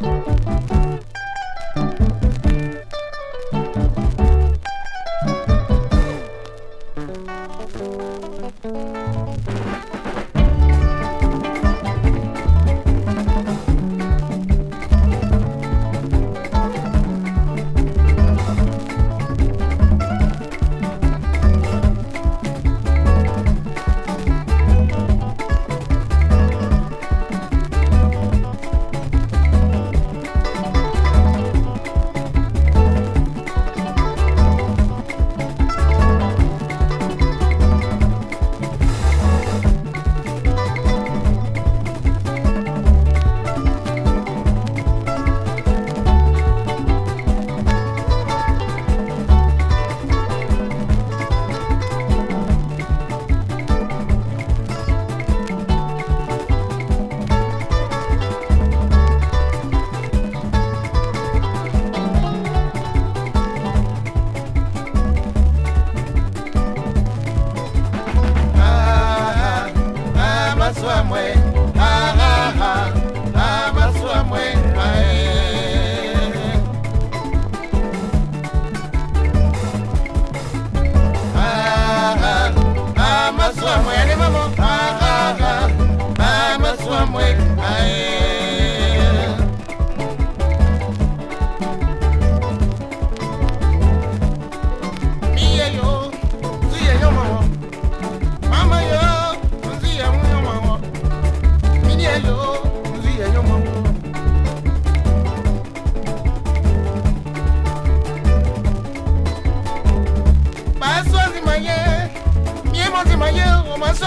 Thank you. Way.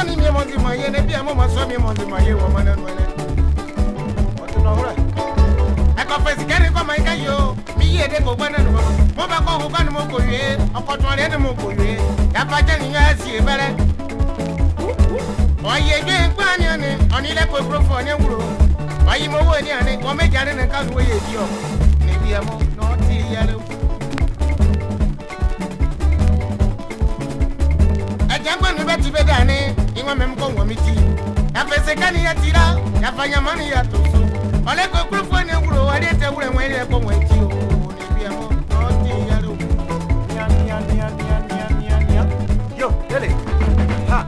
ni mi mo ti mọ yẹn ní bí ẹ mọ mọ sọ mi mo ti mọ yẹn wọ ọmọ lẹnu ẹlẹ ọtún náà wúrà. ẹkọ fèsì kẹrin kọ mọ ika yìí o mi yí èdè kò gbọ́dọ̀ nù mo bá kọ́ òkú kánú mo kò yé ọkọ̀ tún ọ̀rẹ́ ni mo kò yé yàtọ̀ jẹ́ nìyẹn ẹ̀ sì bẹ́rẹ̀. ọ̀yẹ̀ gbé ń gbọ́ ni ọ̀nì ọ̀nì ilẹ̀ kò gbúrò fún ọ̀nì wúrò ọ̀yẹ̀ mo wò ní ọ̀nì wọ́n méjì arìnrìn káwọn wọ́n yẹ di ọ̀ níbi ẹ̀mọ́ náà ti yẹ lẹ́wọ̀. tibeda ne ingwa memko ngomiti yafesekani yatira yafanyamani yatoso oleko kulufoni ngulo aliete ule mwele ko mwetio nibiamo oti yalo nya nya nya nya nya nya nya yo dele ha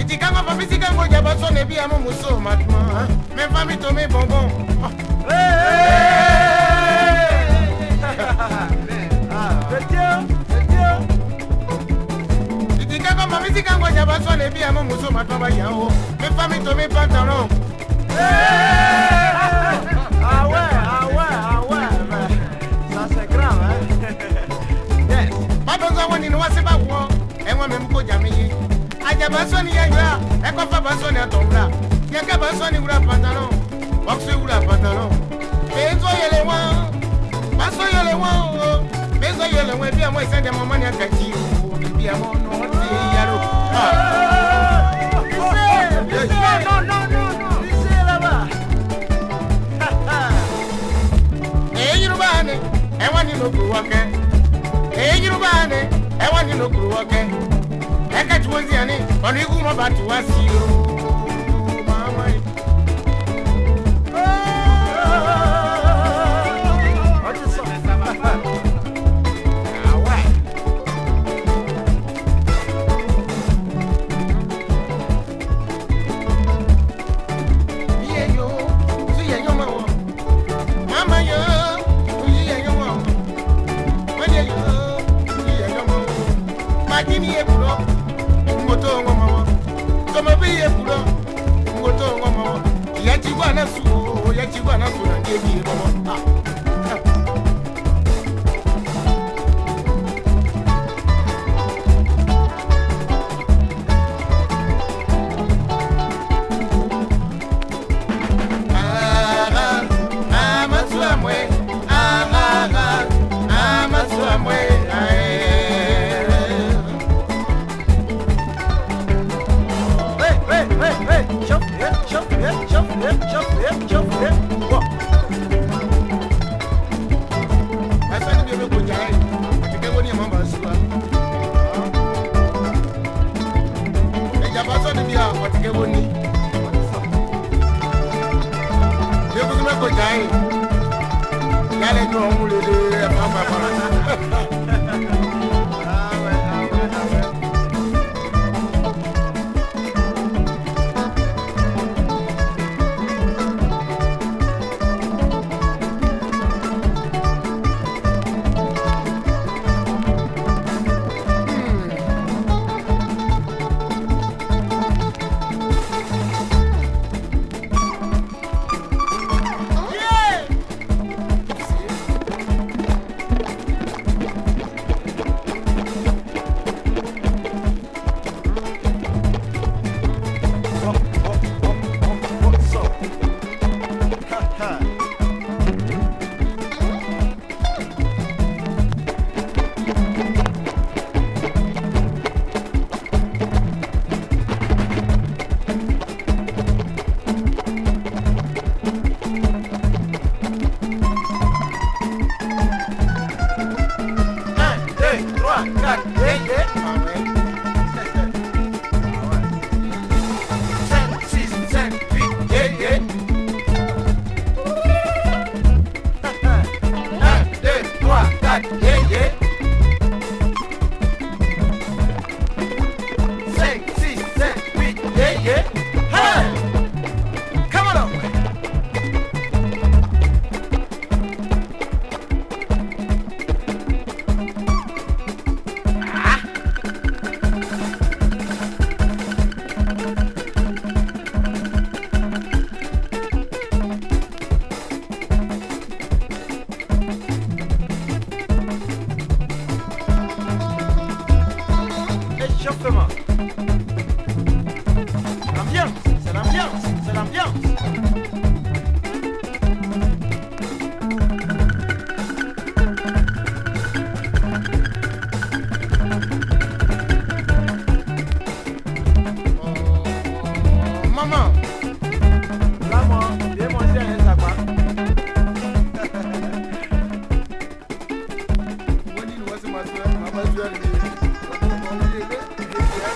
itikanga pamisika ngoja basone biamo muso matma mefami to me bonbon Oh. ebi àmọ́ mùsùlùmí máa tán bá yà ó mi fá mi tó mi bá tán rán. àwẹ̀ àwẹ̀ àwẹ̀ rẹ̀ sàṣẹ̀ gram ẹ̀. bàbá sọ wọn nínú wá sí báwo ẹ̀wọ̀n mi mú kó jà mí yé àjàbá sọ ni yẹn yọ ẹ̀kọ́ fàbá sọ ni ẹ̀tọ̀ wúrà yẹ̀kẹ́ bá sọ ni wúrà pàtàkì náà ọ̀ṣẹ́ wúrà pàtàkì náà èyí tó yẹlẹ wọn bá sọ yẹlẹ wọn o bẹ́ẹ̀ sọ yẹlẹ wọn ẹbí àmọ́ ìsẹ́ndẹ̀mọ́ mọ́ni àkàtì ìwò ìbí àmọ́ ọ̀nà ọ̀tẹ̀ yẹ. what was you? lálẹ́ ní ọ̀hún lè lè ẹ̀fọ́ àpapọ̀ rẹ̀.